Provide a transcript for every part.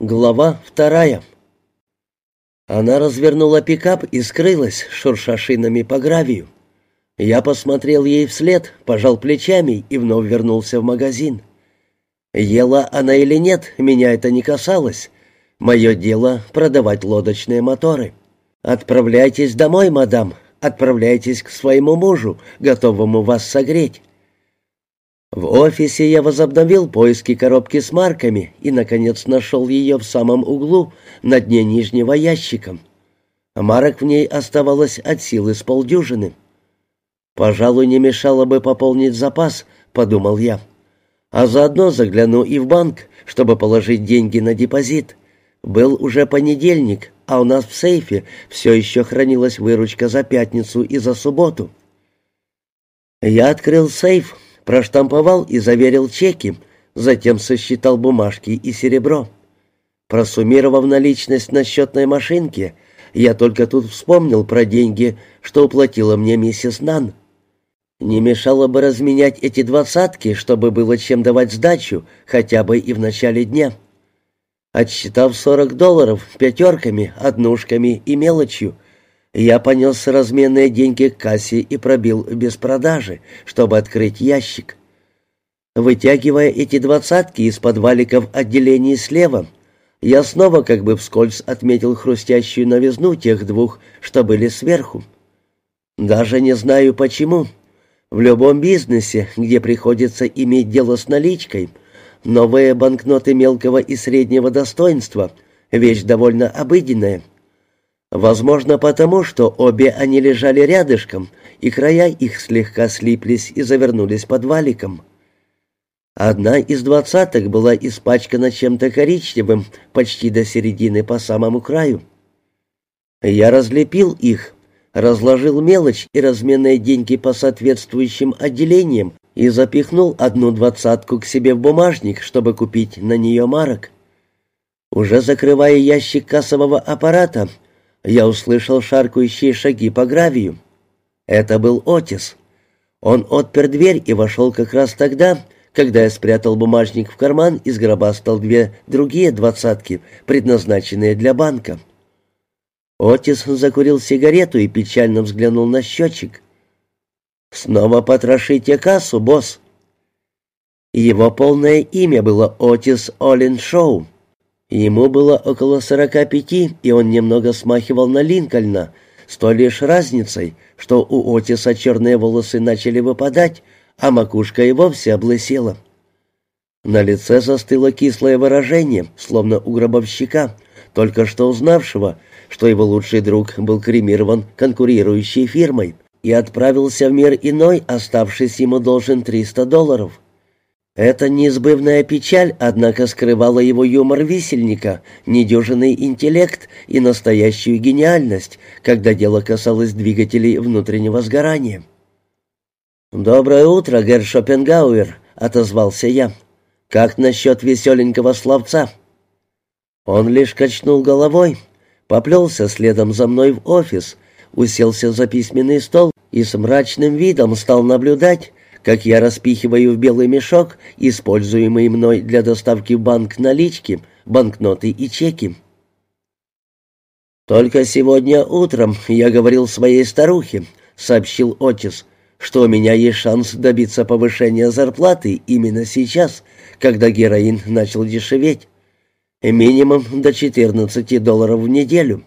Глава вторая. Она развернула пикап и скрылась, шурша шинами по гравию. Я посмотрел ей вслед, пожал плечами и вновь вернулся в магазин. Ела она или нет, меня это не касалось. Мое дело — продавать лодочные моторы. «Отправляйтесь домой, мадам, отправляйтесь к своему мужу, готовому вас согреть. В офисе я возобновил поиски коробки с марками и, наконец, нашел ее в самом углу, на дне нижнего ящика. Марок в ней оставалось от силы с полдюжины. «Пожалуй, не мешало бы пополнить запас», — подумал я. «А заодно загляну и в банк, чтобы положить деньги на депозит. Был уже понедельник, а у нас в сейфе все еще хранилась выручка за пятницу и за субботу». Я открыл сейф, — проштамповал и заверил чеки, затем сосчитал бумажки и серебро. Просуммировав наличность на счетной машинке, я только тут вспомнил про деньги, что уплатила мне миссис Нан. Не мешало бы разменять эти двадцатки, чтобы было чем давать сдачу, хотя бы и в начале дня. Отсчитав сорок долларов пятерками, однушками и мелочью, я понес разменные деньги к кассе и пробил без продажи, чтобы открыть ящик. Вытягивая эти двадцатки из подваликов отделений слева, я снова как бы вскользь отметил хрустящую новизну тех двух, что были сверху. Даже не знаю почему. В любом бизнесе, где приходится иметь дело с наличкой, новые банкноты мелкого и среднего достоинства — вещь довольно обыденная — Возможно, потому что обе они лежали рядышком, и края их слегка слиплись и завернулись под валиком. Одна из двадцаток была испачкана чем-то коричневым почти до середины по самому краю. Я разлепил их, разложил мелочь и разменные деньги по соответствующим отделениям и запихнул одну двадцатку к себе в бумажник, чтобы купить на нее марок. Уже закрывая ящик кассового аппарата, я услышал шаркающие шаги по гравию. Это был Отис. Он отпер дверь и вошел как раз тогда, когда я спрятал бумажник в карман и сгробастал две другие двадцатки, предназначенные для банка. Отис закурил сигарету и печально взглянул на счетчик. «Снова потрошите кассу, босс». Его полное имя было Отис Олин Шоу. Ему было около сорока пяти, и он немного смахивал на Линкольна, с той лишь разницей, что у Отиса черные волосы начали выпадать, а макушка и вовсе облысела. На лице застыло кислое выражение, словно у гробовщика, только что узнавшего, что его лучший друг был кремирован конкурирующей фирмой и отправился в мир иной, оставшись ему должен 300 долларов. Эта неизбывная печаль, однако, скрывала его юмор висельника, недюжинный интеллект и настоящую гениальность, когда дело касалось двигателей внутреннего сгорания. «Доброе утро, Герр Шопенгауэр», — отозвался я. «Как насчет веселенького словца?» Он лишь качнул головой, поплелся следом за мной в офис, уселся за письменный стол и с мрачным видом стал наблюдать, как я распихиваю в белый мешок, используемый мной для доставки в банк налички, банкноты и чеки. «Только сегодня утром я говорил своей старухе», — сообщил Отис, «что у меня есть шанс добиться повышения зарплаты именно сейчас, когда героин начал дешеветь. Минимум до 14 долларов в неделю».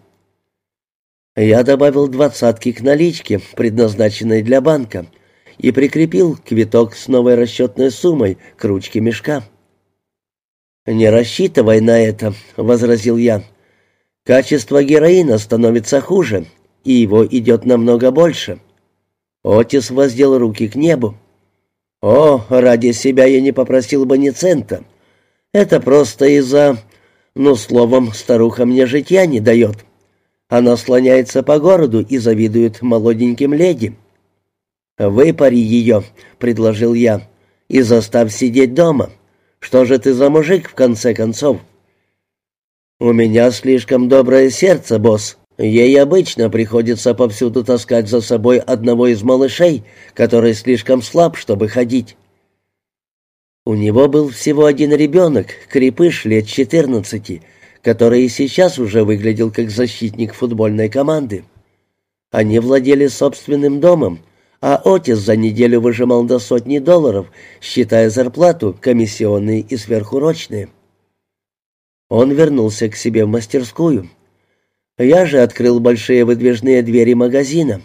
Я добавил двадцатки к наличке, предназначенной для банка, — и прикрепил квиток с новой расчетной суммой к ручке мешка. «Не рассчитывай на это», — возразил я. «Качество героина становится хуже, и его идет намного больше». Отис воздел руки к небу. «О, ради себя я не попросил бы ни цента. Это просто из-за... Ну, словом, старуха мне житья не дает. Она слоняется по городу и завидует молоденьким леди. «Выпари ее», — предложил я, — «и заставь сидеть дома. Что же ты за мужик, в конце концов?» «У меня слишком доброе сердце, босс. Ей обычно приходится повсюду таскать за собой одного из малышей, который слишком слаб, чтобы ходить». У него был всего один ребенок, крепыш лет четырнадцати, который и сейчас уже выглядел как защитник футбольной команды. Они владели собственным домом, а Отис за неделю выжимал до сотни долларов, считая зарплату, комиссионные и сверхурочные. Он вернулся к себе в мастерскую. Я же открыл большие выдвижные двери магазина.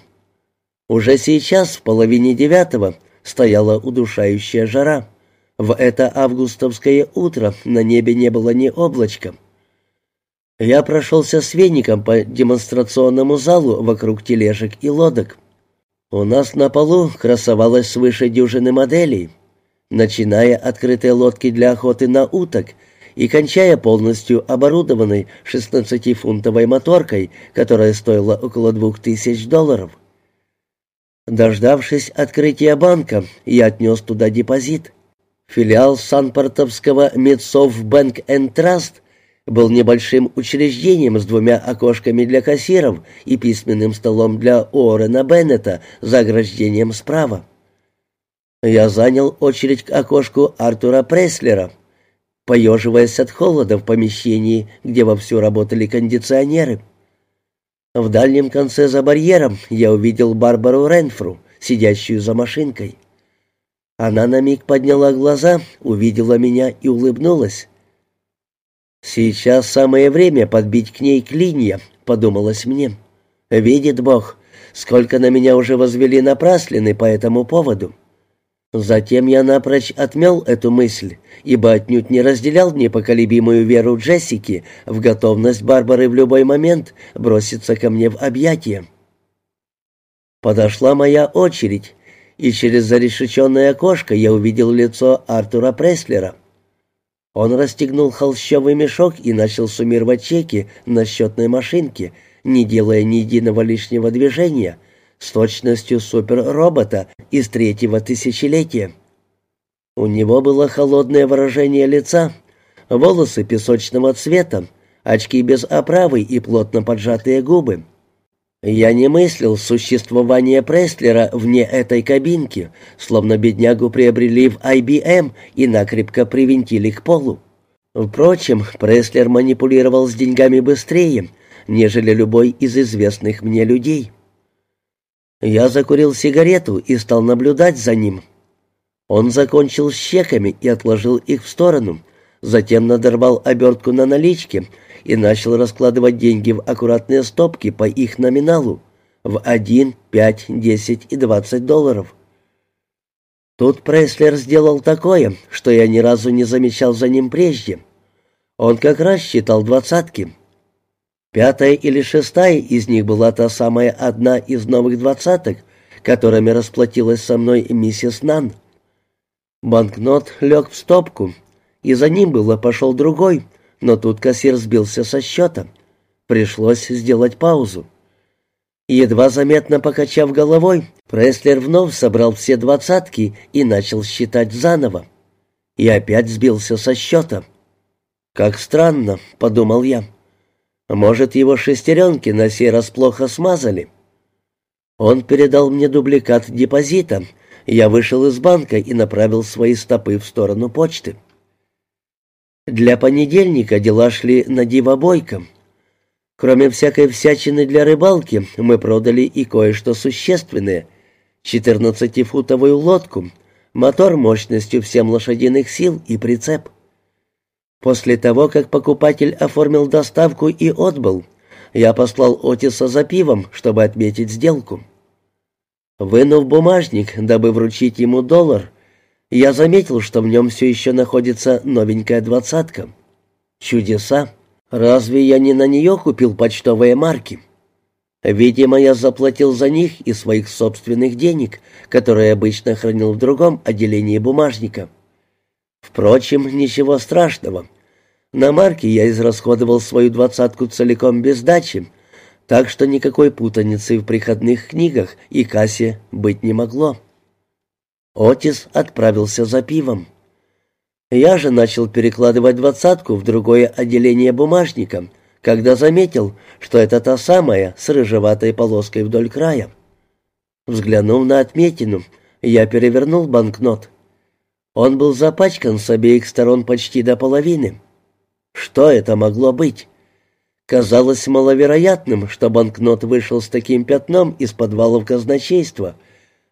Уже сейчас, в половине девятого, стояла удушающая жара. В это августовское утро на небе не было ни облачка. Я прошелся с веником по демонстрационному залу вокруг тележек и лодок. У нас на полу красовалось свыше дюжины моделей, начиная открытые лодки для охоты на уток и кончая полностью оборудованной 16-фунтовой моторкой, которая стоила около двух тысяч долларов. Дождавшись открытия банка, я отнес туда депозит. Филиал Санпортовского Медсов Бэнк энд Траст был небольшим учреждением с двумя окошками для кассиров и письменным столом для Уоррена Беннета за ограждением справа. Я занял очередь к окошку Артура Преслера, поеживаясь от холода в помещении, где вовсю работали кондиционеры. В дальнем конце за барьером я увидел Барбару Ренфру, сидящую за машинкой. Она на миг подняла глаза, увидела меня и улыбнулась. «Сейчас самое время подбить к ней клинья», — подумалось мне. «Видит Бог, сколько на меня уже возвели напраслины по этому поводу». Затем я напрочь отмел эту мысль, ибо отнюдь не разделял непоколебимую веру Джессики в готовность Барбары в любой момент броситься ко мне в объятия. Подошла моя очередь, и через зарешеченное окошко я увидел лицо Артура Преслера. Он расстегнул холщовый мешок и начал суммировать чеки на счетной машинке, не делая ни единого лишнего движения, с точностью суперробота из третьего тысячелетия. У него было холодное выражение лица, волосы песочного цвета, очки без оправы и плотно поджатые губы. Я не мыслил существование Престлера вне этой кабинки, словно беднягу приобрели в IBM и накрепко привинтили к полу. Впрочем, Престлер манипулировал с деньгами быстрее, нежели любой из известных мне людей. Я закурил сигарету и стал наблюдать за ним. Он закончил с чеками и отложил их в сторону, затем надорвал обертку на наличке и начал раскладывать деньги в аккуратные стопки по их номиналу в 1, 5, 10 и 20 долларов. Тут Преслер сделал такое, что я ни разу не замечал за ним прежде. Он как раз считал двадцатки. Пятая или шестая из них была та самая одна из новых двадцаток, которыми расплатилась со мной миссис Нан. Банкнот лег в стопку, и за ним было пошел другой — но тут кассир сбился со счета. Пришлось сделать паузу. Едва заметно покачав головой, Преслер вновь собрал все двадцатки и начал считать заново. И опять сбился со счета. «Как странно», — подумал я. «Может, его шестеренки на сей раз плохо смазали?» Он передал мне дубликат депозита. Я вышел из банка и направил свои стопы в сторону почты. Для понедельника дела шли на дивобойком. Кроме всякой всячины для рыбалки, мы продали и кое-что существенное. 14-футовую лодку, мотор мощностью в 7 лошадиных сил и прицеп. После того, как покупатель оформил доставку и отбыл, я послал Отиса за пивом, чтобы отметить сделку. Вынув бумажник, дабы вручить ему доллар, я заметил, что в нем все еще находится новенькая двадцатка. Чудеса! Разве я не на нее купил почтовые марки? Видимо, я заплатил за них из своих собственных денег, которые обычно хранил в другом отделении бумажника. Впрочем, ничего страшного. На марки я израсходовал свою двадцатку целиком без дачи, так что никакой путаницы в приходных книгах и кассе быть не могло. Отис отправился за пивом. Я же начал перекладывать двадцатку в другое отделение бумажника, когда заметил, что это та самая с рыжеватой полоской вдоль края. Взглянув на отметину, я перевернул банкнот. Он был запачкан с обеих сторон почти до половины. Что это могло быть? Казалось маловероятным, что банкнот вышел с таким пятном из подвалов казначейства,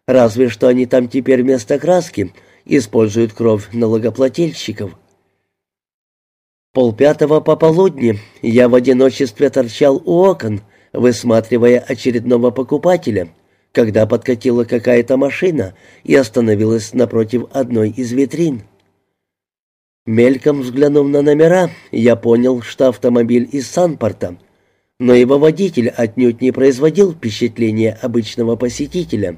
разве что они там теперь вместо краски используют кровь налогоплательщиков. Полпятого пополудни я в одиночестве торчал у окон, высматривая очередного покупателя, когда подкатила какая-то машина и остановилась напротив одной из витрин. Мельком взглянув на номера, я понял, что автомобиль из Санпорта, но его водитель отнюдь не производил впечатления обычного посетителя,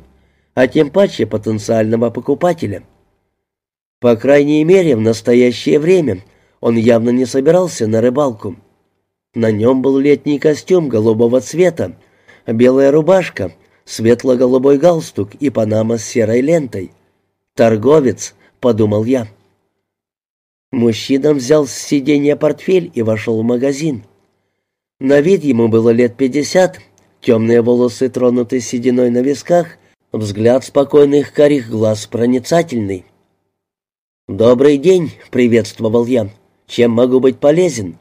а тем паче потенциального покупателя. По крайней мере, в настоящее время он явно не собирался на рыбалку. На нем был летний костюм голубого цвета, белая рубашка, светло-голубой галстук и панама с серой лентой. «Торговец», — подумал я. Мужчина взял с сиденья портфель и вошел в магазин. На вид ему было лет пятьдесят, темные волосы тронуты сединой на висках, взгляд спокойных карих глаз проницательный. «Добрый день», — приветствовал я. «Чем могу быть полезен?»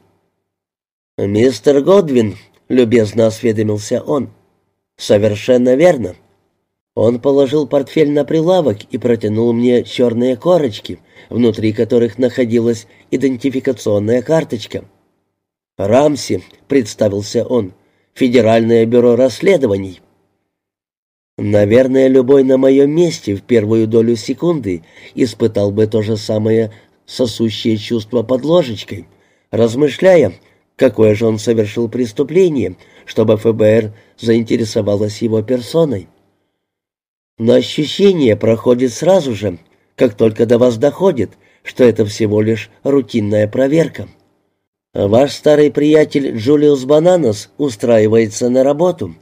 «Мистер Годвин», — любезно осведомился он. «Совершенно верно. Он положил портфель на прилавок и протянул мне черные корочки, внутри которых находилась идентификационная карточка. «Рамси», — представился он, — «Федеральное бюро расследований». Наверное, любой на моем месте в первую долю секунды испытал бы то же самое сосущее чувство под ложечкой, размышляя, какое же он совершил преступление, чтобы ФБР заинтересовалось его персоной. Но ощущение проходит сразу же, как только до вас доходит, что это всего лишь рутинная проверка. Ваш старый приятель Джулиус Бананос устраивается на работу,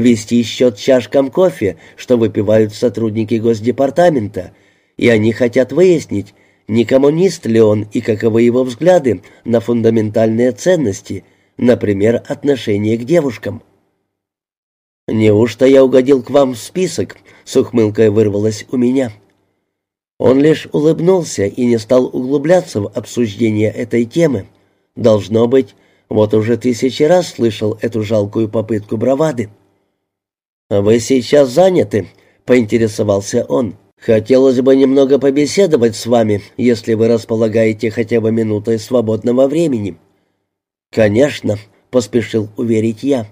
вести счет чашкам кофе, что выпивают сотрудники Госдепартамента, и они хотят выяснить, не коммунист ли он и каковы его взгляды на фундаментальные ценности, например, отношение к девушкам. «Неужто я угодил к вам в список?» — с ухмылкой вырвалось у меня. Он лишь улыбнулся и не стал углубляться в обсуждение этой темы. Должно быть, вот уже тысячи раз слышал эту жалкую попытку бравады. «Вы сейчас заняты?» — поинтересовался он. «Хотелось бы немного побеседовать с вами, если вы располагаете хотя бы минутой свободного времени». «Конечно», — поспешил уверить я.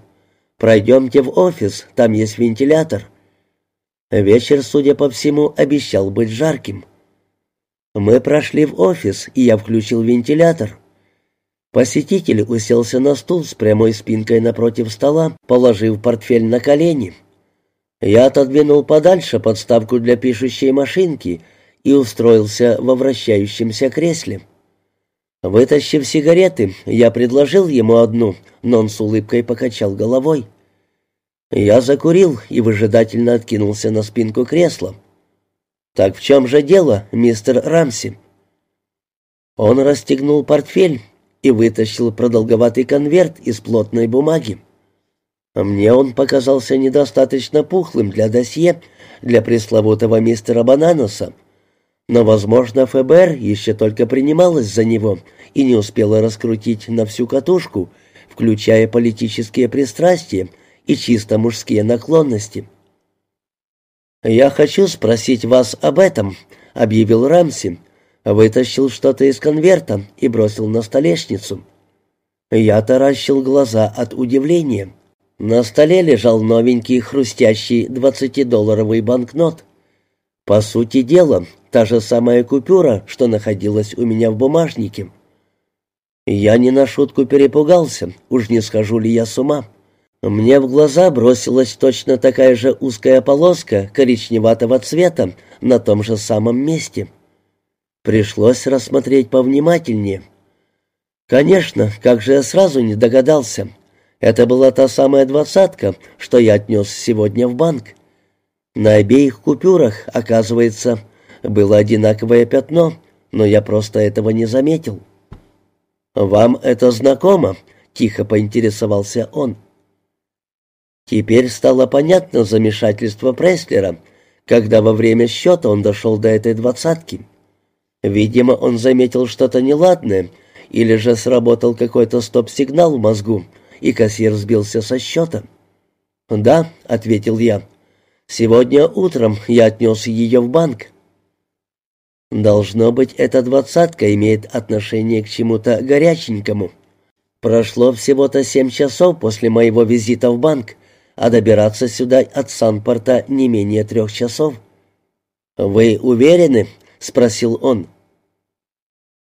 Пройдемте в офис, там есть вентилятор». Вечер, судя по всему, обещал быть жарким. Мы прошли в офис, и я включил вентилятор. Посетитель уселся на стул с прямой спинкой напротив стола, положив портфель на колени. Я отодвинул подальше подставку для пишущей машинки и устроился во вращающемся кресле. Вытащив сигареты, я предложил ему одну, но он с улыбкой покачал головой. Я закурил и выжидательно откинулся на спинку кресла. «Так в чем же дело, мистер Рамси?» Он расстегнул портфель и вытащил продолговатый конверт из плотной бумаги. Мне он показался недостаточно пухлым для досье, для пресловутого мистера Бананоса, но, возможно, ФБР еще только принималось за него и не успела раскрутить на всю катушку, включая политические пристрастия, и чисто мужские наклонности. «Я хочу спросить вас об этом», — объявил Рамси. Вытащил что-то из конверта и бросил на столешницу. Я таращил глаза от удивления. На столе лежал новенький хрустящий двадцатидолларовый банкнот. По сути дела, та же самая купюра, что находилась у меня в бумажнике. Я не на шутку перепугался, уж не схожу ли я с ума. Мне в глаза бросилась точно такая же узкая полоска коричневатого цвета на том же самом месте. Пришлось рассмотреть повнимательнее. Конечно, как же я сразу не догадался. Это была та самая двадцатка, что я отнес сегодня в банк. На обеих купюрах, оказывается, было одинаковое пятно, но я просто этого не заметил. «Вам это знакомо?» — тихо поинтересовался он. Теперь стало понятно замешательство Преслера, когда во время счета он дошел до этой двадцатки. Видимо, он заметил что-то неладное, или же сработал какой-то стоп-сигнал в мозгу, и кассир сбился со счета. «Да», — ответил я, — «сегодня утром я отнес ее в банк». Должно быть, эта двадцатка имеет отношение к чему-то горяченькому. Прошло всего-то семь часов после моего визита в банк, а добираться сюда от Санпорта не менее трех часов. «Вы уверены?» — спросил он.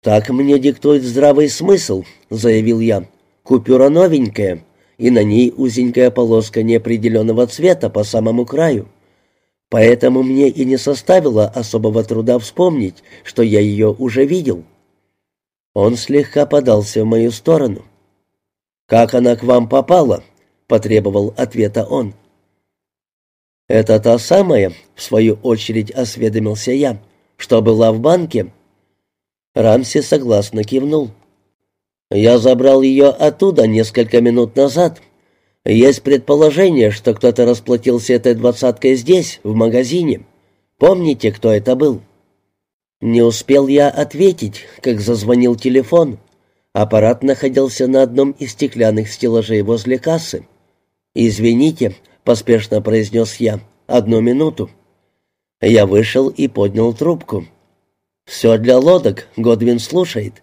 «Так мне диктует здравый смысл», — заявил я. «Купюра новенькая, и на ней узенькая полоска неопределенного цвета по самому краю. Поэтому мне и не составило особого труда вспомнить, что я ее уже видел». Он слегка подался в мою сторону. «Как она к вам попала?» — потребовал ответа он. «Это та самая», — в свою очередь осведомился я, — «что была в банке». Рамси согласно кивнул. «Я забрал ее оттуда несколько минут назад. Есть предположение, что кто-то расплатился этой двадцаткой здесь, в магазине. Помните, кто это был?» Не успел я ответить, как зазвонил телефон. Аппарат находился на одном из стеклянных стеллажей возле кассы. «Извините», — поспешно произнес я, — «одну минуту». Я вышел и поднял трубку. «Все для лодок», — Годвин слушает.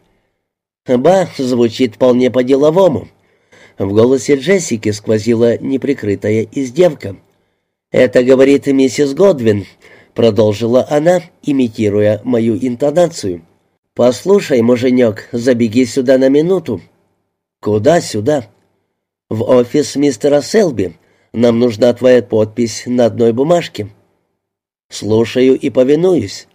«Ба» звучит вполне по-деловому. В голосе Джессики сквозила неприкрытая издевка. «Это говорит миссис Годвин», — продолжила она, имитируя мою интонацию. «Послушай, муженек, забеги сюда на минуту». «Куда сюда?» «В офис мистера Селби. Нам нужна твоя подпись на одной бумажке». «Слушаю и повинуюсь.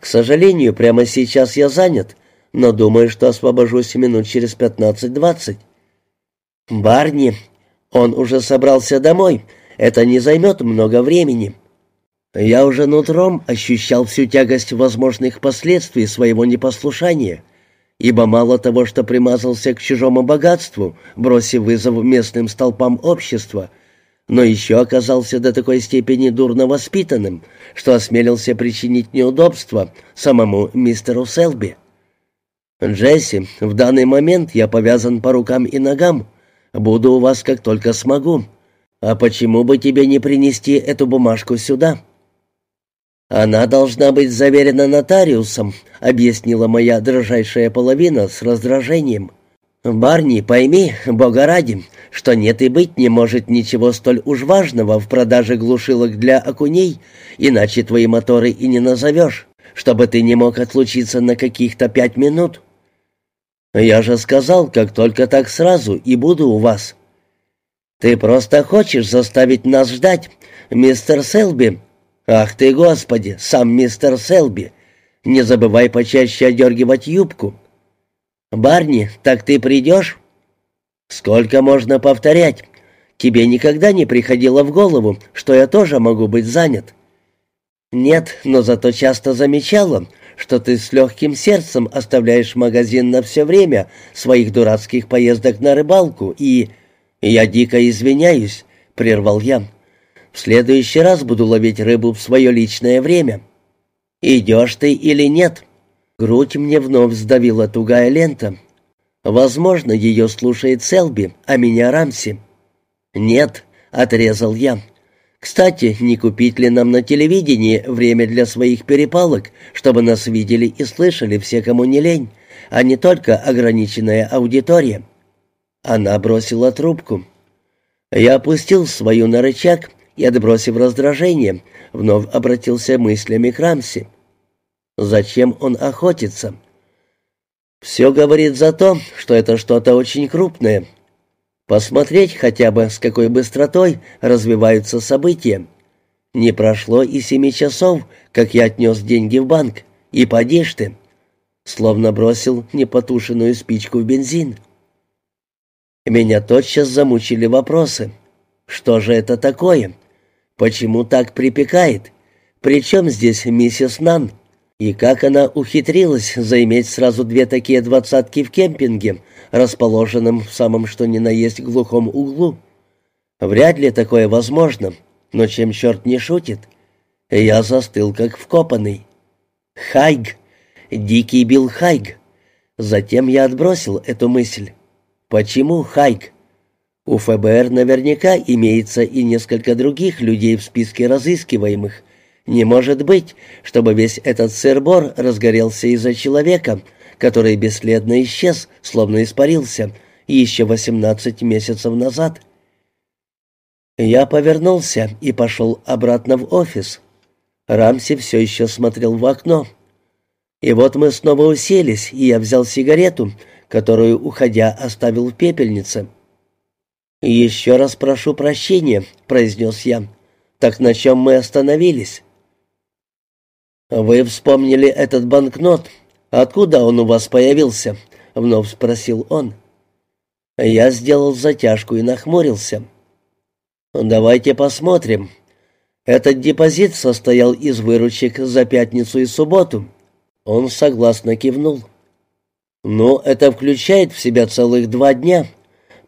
К сожалению, прямо сейчас я занят, но думаю, что освобожусь минут через пятнадцать-двадцать». «Барни, он уже собрался домой. Это не займет много времени». Я уже нутром ощущал всю тягость возможных последствий своего непослушания ибо мало того, что примазался к чужому богатству, бросив вызов местным столпам общества, но еще оказался до такой степени дурно воспитанным, что осмелился причинить неудобства самому мистеру Селби. «Джесси, в данный момент я повязан по рукам и ногам. Буду у вас как только смогу. А почему бы тебе не принести эту бумажку сюда?» «Она должна быть заверена нотариусом», — объяснила моя дрожайшая половина с раздражением. «Барни, пойми, бога ради, что нет и быть не может ничего столь уж важного в продаже глушилок для окуней, иначе твои моторы и не назовешь, чтобы ты не мог отлучиться на каких-то пять минут». «Я же сказал, как только так сразу, и буду у вас». «Ты просто хочешь заставить нас ждать, мистер Селби», «Ах ты, Господи, сам мистер Селби! Не забывай почаще одергивать юбку!» «Барни, так ты придешь?» «Сколько можно повторять? Тебе никогда не приходило в голову, что я тоже могу быть занят?» «Нет, но зато часто замечала, что ты с легким сердцем оставляешь магазин на все время своих дурацких поездок на рыбалку и...» «Я дико извиняюсь», — прервал я. В следующий раз буду ловить рыбу в свое личное время. Идешь ты или нет?» Грудь мне вновь сдавила тугая лента. Возможно, ее слушает Селби, а меня Рамси. «Нет», — отрезал я. «Кстати, не купить ли нам на телевидении время для своих перепалок, чтобы нас видели и слышали все, кому не лень, а не только ограниченная аудитория?» Она бросила трубку. Я опустил свою на рычаг и, отбросив раздражение, вновь обратился мыслями к Рамси. «Зачем он охотится?» «Все говорит за то, что это что-то очень крупное. Посмотреть хотя бы, с какой быстротой развиваются события. Не прошло и семи часов, как я отнес деньги в банк, и поди ты!» Словно бросил непотушенную спичку в бензин. Меня тотчас замучили вопросы. Что же это такое? Почему так припекает? Причем здесь миссис Нан? И как она ухитрилась заиметь сразу две такие двадцатки в кемпинге, расположенном в самом что ни на есть глухом углу? Вряд ли такое возможно, но чем черт не шутит? Я застыл как вкопанный. Хайг! Дикий Билл Хайг! Затем я отбросил эту мысль. Почему Хайг? У ФБР наверняка имеется и несколько других людей в списке разыскиваемых. Не может быть, чтобы весь этот сырбор разгорелся из-за человека, который бесследно исчез, словно испарился, еще 18 месяцев назад. Я повернулся и пошел обратно в офис. Рамси все еще смотрел в окно. И вот мы снова уселись, и я взял сигарету, которую, уходя, оставил в пепельнице. «Еще раз прошу прощения», — произнес я. «Так на чем мы остановились?» «Вы вспомнили этот банкнот. Откуда он у вас появился?» — вновь спросил он. Я сделал затяжку и нахмурился. «Давайте посмотрим. Этот депозит состоял из выручек за пятницу и субботу». Он согласно кивнул. «Ну, это включает в себя целых два дня»,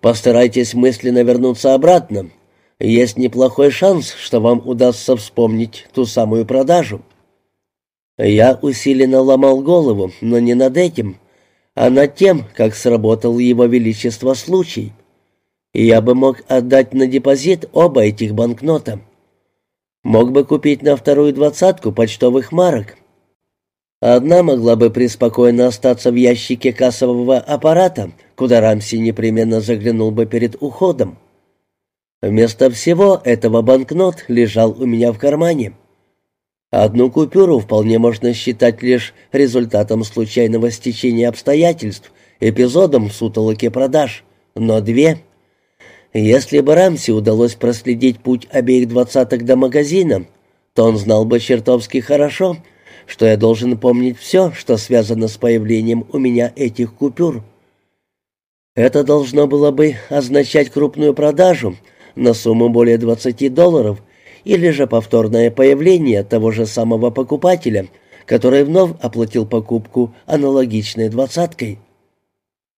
Постарайтесь мысленно вернуться обратно. Есть неплохой шанс, что вам удастся вспомнить ту самую продажу. Я усиленно ломал голову, но не над этим, а над тем, как сработал его величество случай. Я бы мог отдать на депозит оба этих банкнота. Мог бы купить на вторую двадцатку почтовых марок. Одна могла бы преспокойно остаться в ящике кассового аппарата, куда Рамси непременно заглянул бы перед уходом. Вместо всего этого банкнот лежал у меня в кармане. Одну купюру вполне можно считать лишь результатом случайного стечения обстоятельств, эпизодом в сутолоке продаж, но две... Если бы Рамси удалось проследить путь обеих двадцаток до магазина, то он знал бы чертовски хорошо, что я должен помнить все, что связано с появлением у меня этих купюр. Это должно было бы означать крупную продажу на сумму более 20 долларов или же повторное появление того же самого покупателя, который вновь оплатил покупку аналогичной двадцаткой.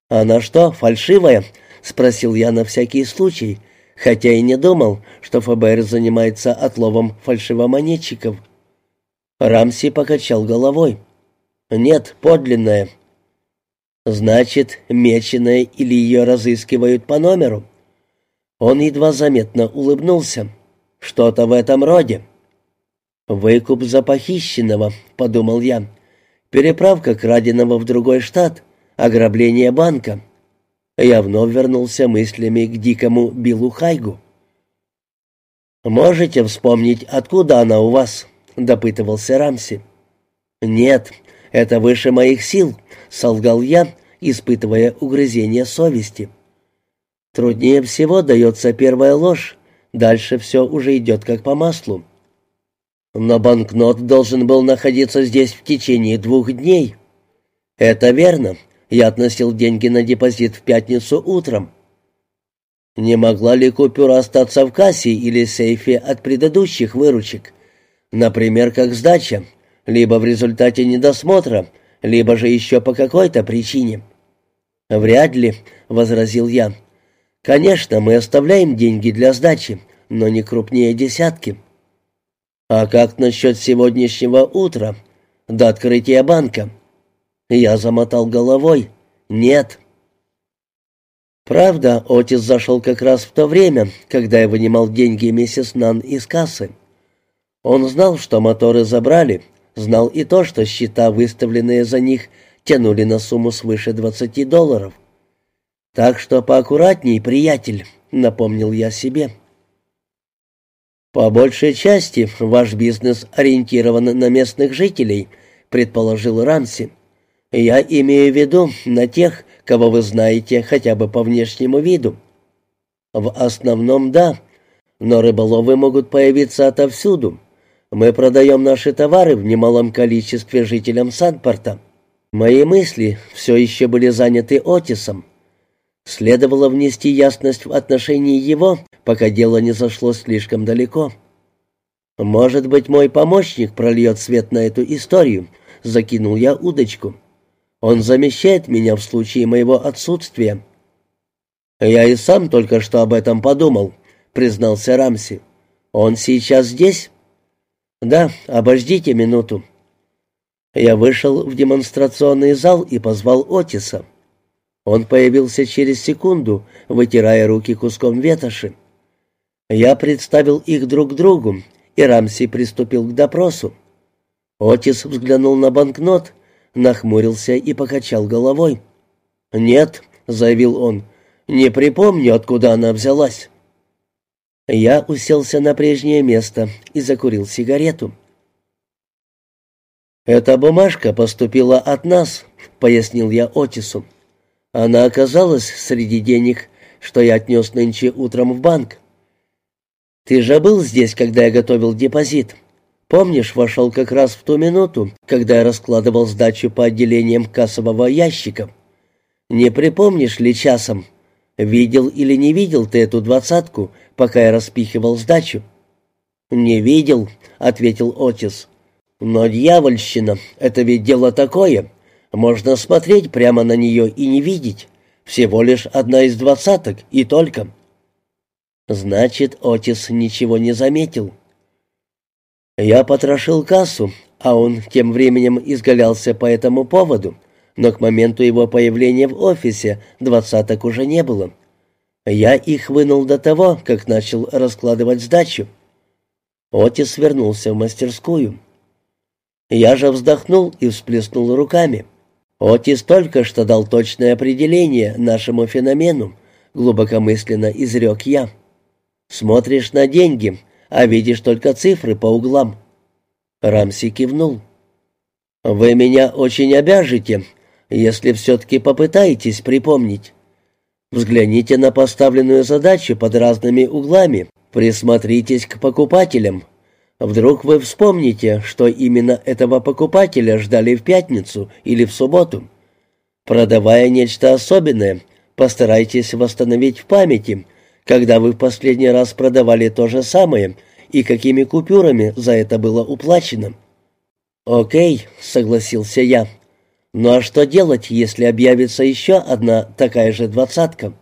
«Она что, фальшивая?» — спросил я на всякий случай, хотя и не думал, что ФБР занимается отловом фальшивомонетчиков. Рамси покачал головой. «Нет, подлинная». «Значит, меченая или ее разыскивают по номеру?» Он едва заметно улыбнулся. «Что-то в этом роде». «Выкуп за похищенного», — подумал я. «Переправка краденого в другой штат, ограбление банка». Я вновь вернулся мыслями к дикому Биллу Хайгу. «Можете вспомнить, откуда она у вас?» — допытывался Рамси. «Нет, это выше моих сил», — солгал я, испытывая угрызение совести. «Труднее всего дается первая ложь, дальше все уже идет как по маслу». «Но банкнот должен был находиться здесь в течение двух дней». «Это верно. Я относил деньги на депозит в пятницу утром». «Не могла ли купюра остаться в кассе или сейфе от предыдущих выручек?» Например, как сдача, либо в результате недосмотра, либо же еще по какой-то причине. «Вряд ли», — возразил я. «Конечно, мы оставляем деньги для сдачи, но не крупнее десятки». «А как насчет сегодняшнего утра, до открытия банка?» Я замотал головой. «Нет». Правда, Отис зашел как раз в то время, когда я вынимал деньги миссис Нан из кассы. Он знал, что моторы забрали, знал и то, что счета, выставленные за них, тянули на сумму свыше 20 долларов. «Так что поаккуратней, приятель», — напомнил я себе. «По большей части ваш бизнес ориентирован на местных жителей», — предположил Рамси. «Я имею в виду на тех, кого вы знаете хотя бы по внешнему виду». «В основном, да, но рыболовы могут появиться отовсюду, мы продаем наши товары в немалом количестве жителям Санпорта. Мои мысли все еще были заняты Отисом. Следовало внести ясность в отношении его, пока дело не зашло слишком далеко. «Может быть, мой помощник прольет свет на эту историю», — закинул я удочку. «Он замещает меня в случае моего отсутствия». «Я и сам только что об этом подумал», — признался Рамси. «Он сейчас здесь?» «Да, обождите минуту». Я вышел в демонстрационный зал и позвал Отиса. Он появился через секунду, вытирая руки куском ветоши. Я представил их друг другу, и Рамси приступил к допросу. Отис взглянул на банкнот, нахмурился и покачал головой. «Нет», — заявил он, — «не припомню, откуда она взялась». Я уселся на прежнее место и закурил сигарету. «Эта бумажка поступила от нас», — пояснил я Отису. «Она оказалась среди денег, что я отнес нынче утром в банк. Ты же был здесь, когда я готовил депозит. Помнишь, вошел как раз в ту минуту, когда я раскладывал сдачу по отделениям кассового ящика? Не припомнишь ли часом, видел или не видел ты эту двадцатку, пока я распихивал сдачу?» «Не видел», — ответил Отис. «Но дьявольщина — это ведь дело такое. Можно смотреть прямо на нее и не видеть. Всего лишь одна из двадцаток, и только». Значит, Отис ничего не заметил. Я потрошил кассу, а он тем временем изгалялся по этому поводу, но к моменту его появления в офисе двадцаток уже не было. Я их вынул до того, как начал раскладывать сдачу. Отис вернулся в мастерскую. Я же вздохнул и всплеснул руками. Отис только что дал точное определение нашему феномену, глубокомысленно изрек я. Смотришь на деньги, а видишь только цифры по углам». Рамси кивнул. «Вы меня очень обяжете, если все-таки попытаетесь припомнить. Взгляните на поставленную задачу под разными углами, присмотритесь к покупателям. Вдруг вы вспомните, что именно этого покупателя ждали в пятницу или в субботу. Продавая нечто особенное, постарайтесь восстановить в памяти, когда вы в последний раз продавали то же самое и какими купюрами за это было уплачено?» «Окей», — согласился я. «Ну а что делать, если объявится еще одна такая же двадцатка?»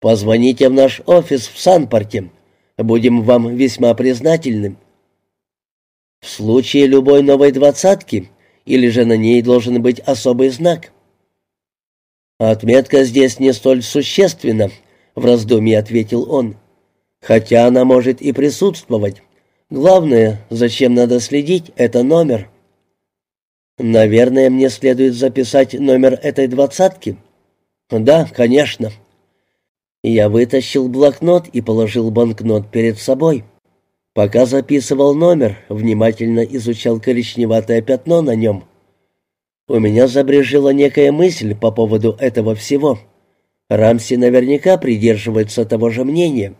«Позвоните в наш офис в Санпорте. Будем вам весьма признательны». «В случае любой новой двадцатки или же на ней должен быть особый знак?» «Отметка здесь не столь существенна», в раздумье ответил он. «Хотя она может и присутствовать. Главное, зачем надо следить, это номер». «Наверное, мне следует записать номер этой двадцатки?» «Да, конечно». Я вытащил блокнот и положил банкнот перед собой. Пока записывал номер, внимательно изучал коричневатое пятно на нем. У меня забрежила некая мысль по поводу этого всего. Рамси наверняка придерживается того же мнения.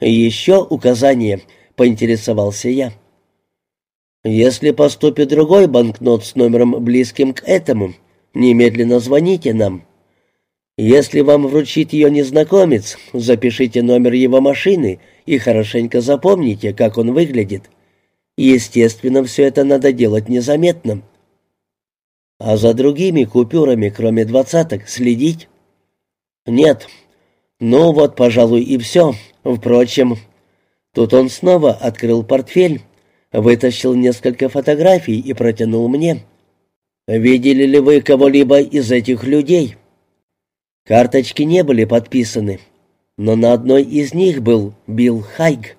«Еще указание», — поинтересовался я. «Если поступит другой банкнот с номером близким к этому, немедленно звоните нам. Если вам вручит ее незнакомец, запишите номер его машины и хорошенько запомните, как он выглядит. Естественно, все это надо делать незаметно. А за другими купюрами, кроме двадцаток, следить». «Нет. Ну вот, пожалуй, и все. Впрочем...» Тут он снова открыл портфель, вытащил несколько фотографий и протянул мне. «Видели ли вы кого-либо из этих людей?» Карточки не были подписаны, но на одной из них был Билл Хайг.